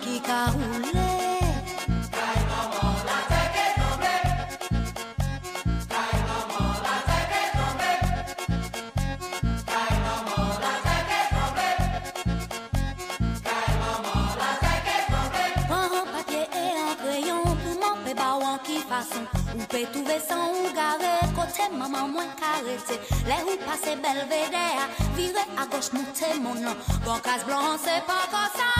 Kika c'est Belvedere, vive à gauche, montez mon nom. Bon, casse blanc, c'est pas comme ça.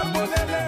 essa mulher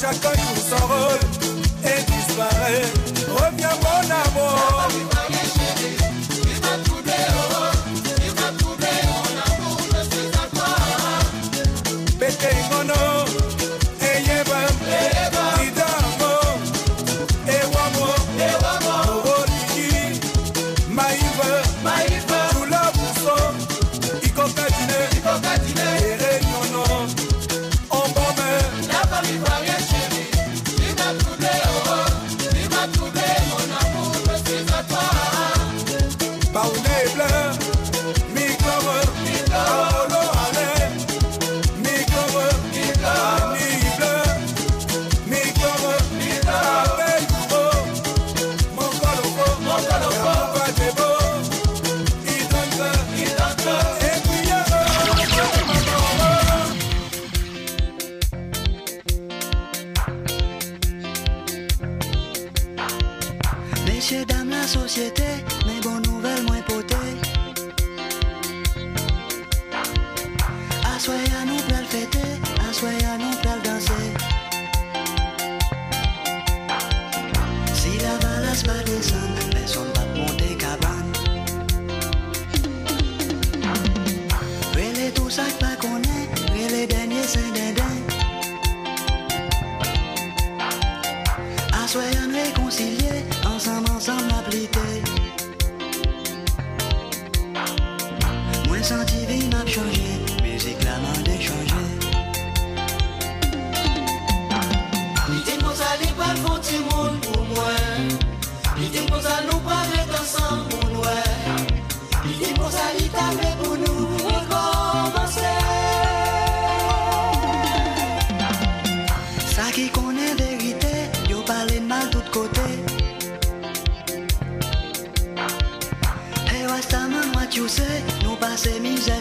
chaque œil s'enrôle et disparaît. Dames, la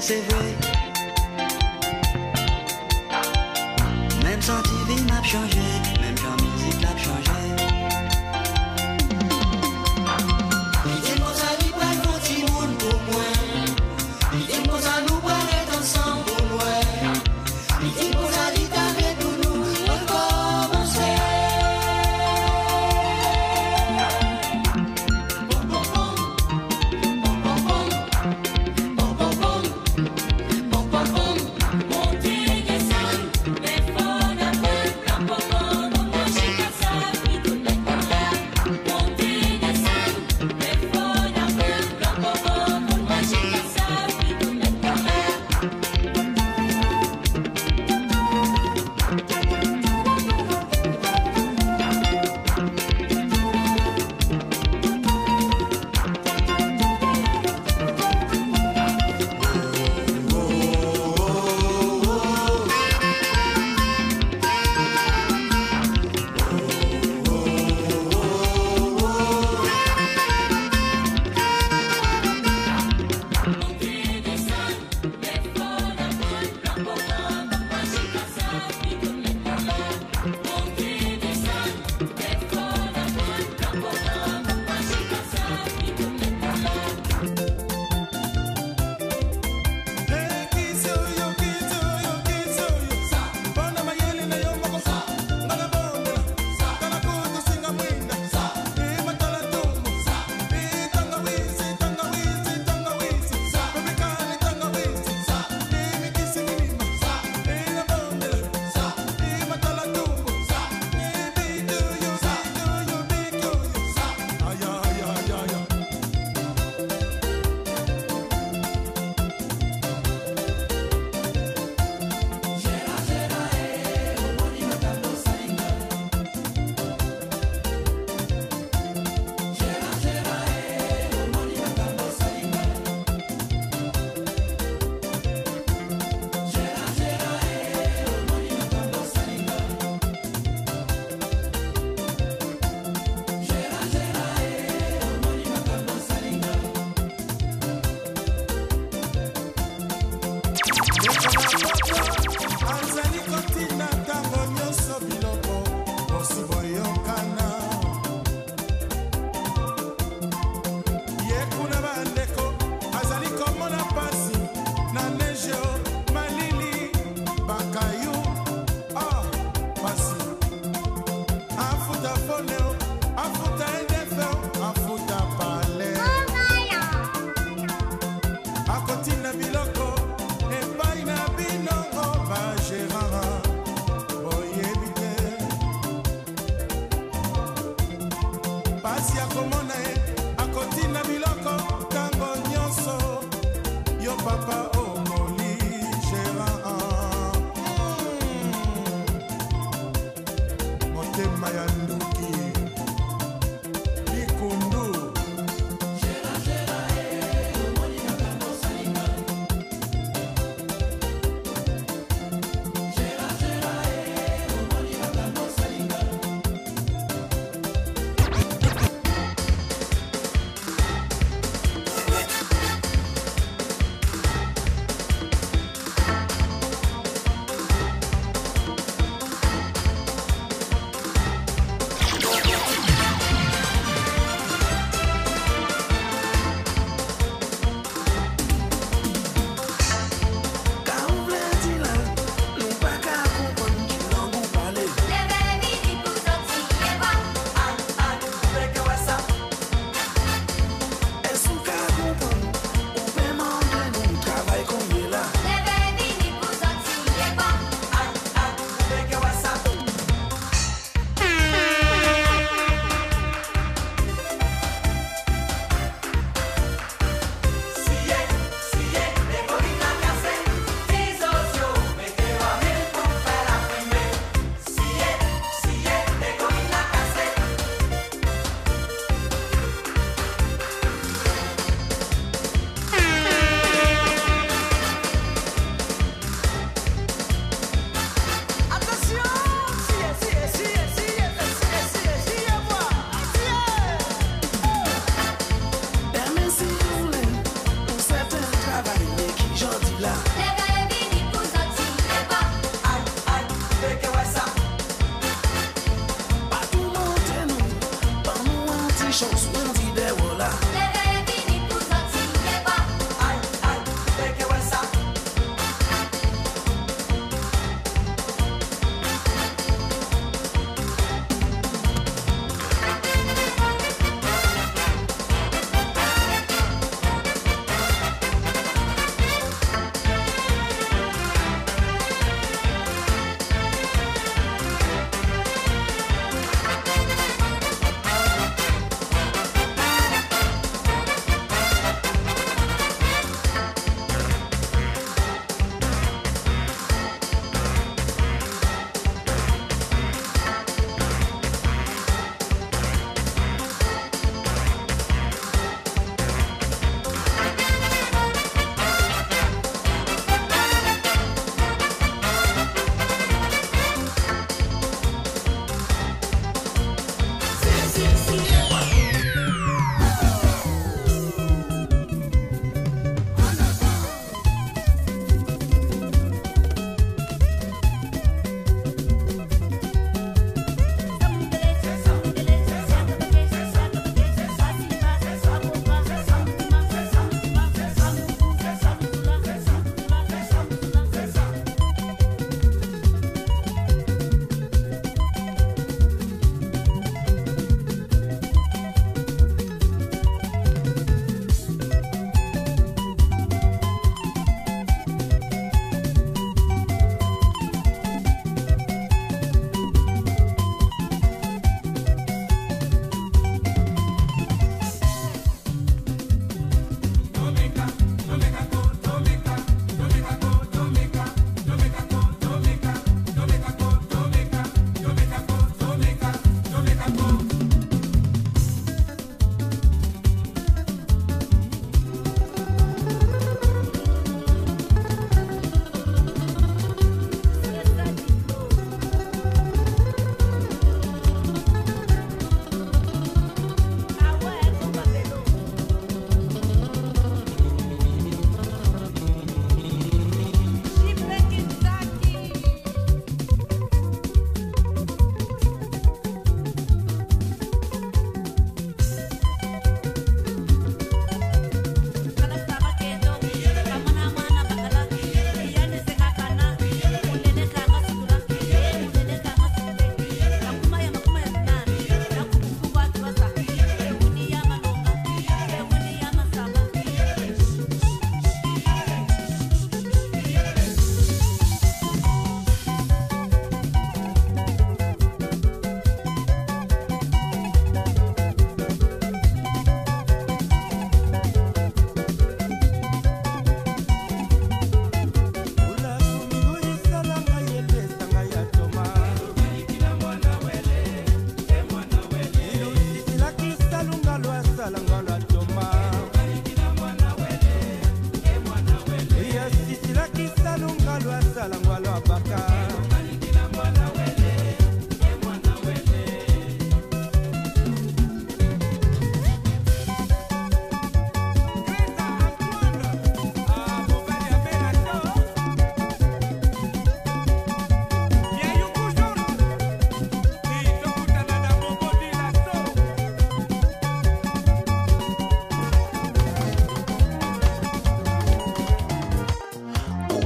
Você vê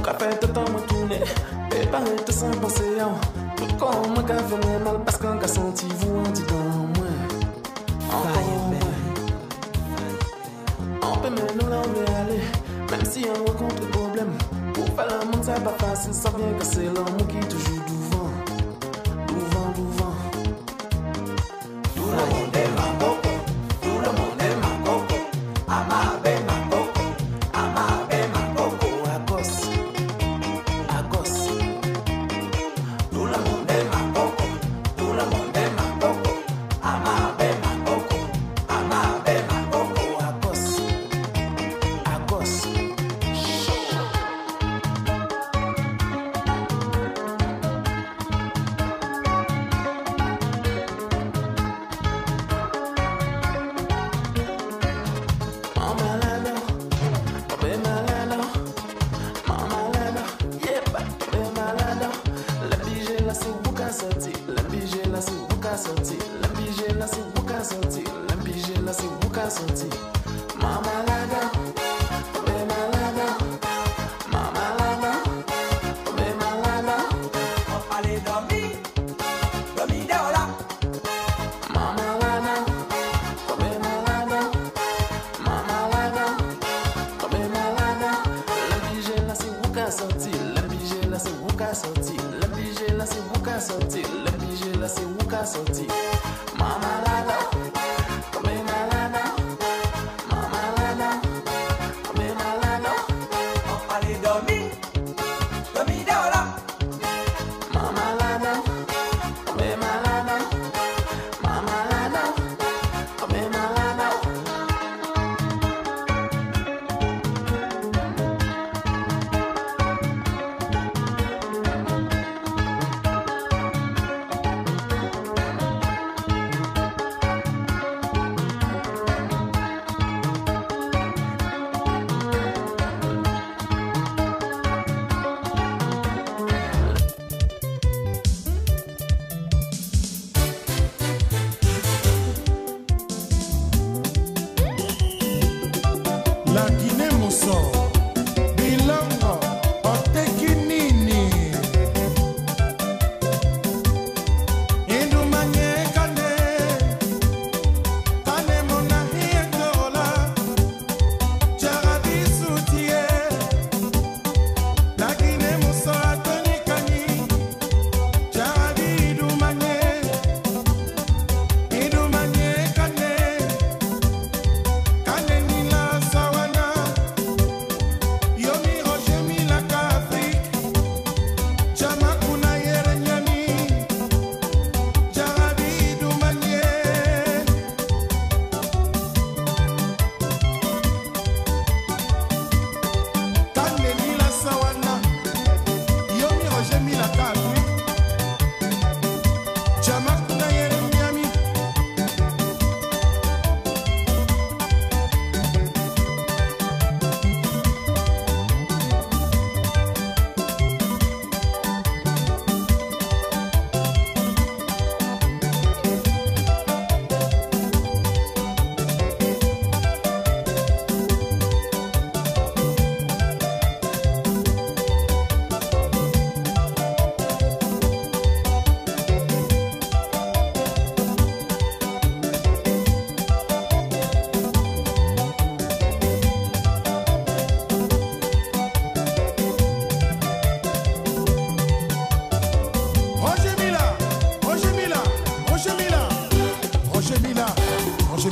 La fête est en moi qui n'est pas sans penser Pourquoi on m'a fait mal parce qu'on a senti vous en dit dans moi. On peut même nous l'enlever aller Même si on rencontre des problèmes. Pour faire la monde c'est pas facile. Ça vient que c'est l'amour qui toujours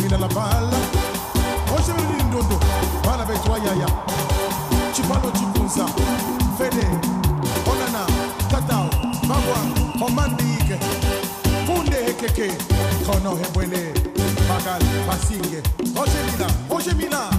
Mina la pala Oshemini ndondo Bala betwa yaya. Chipano chikunza Fede Onana Tatao Mabwa Omandike. Kunde hekeke Kono hebwele Bagal Basinge Oshemina Oshemina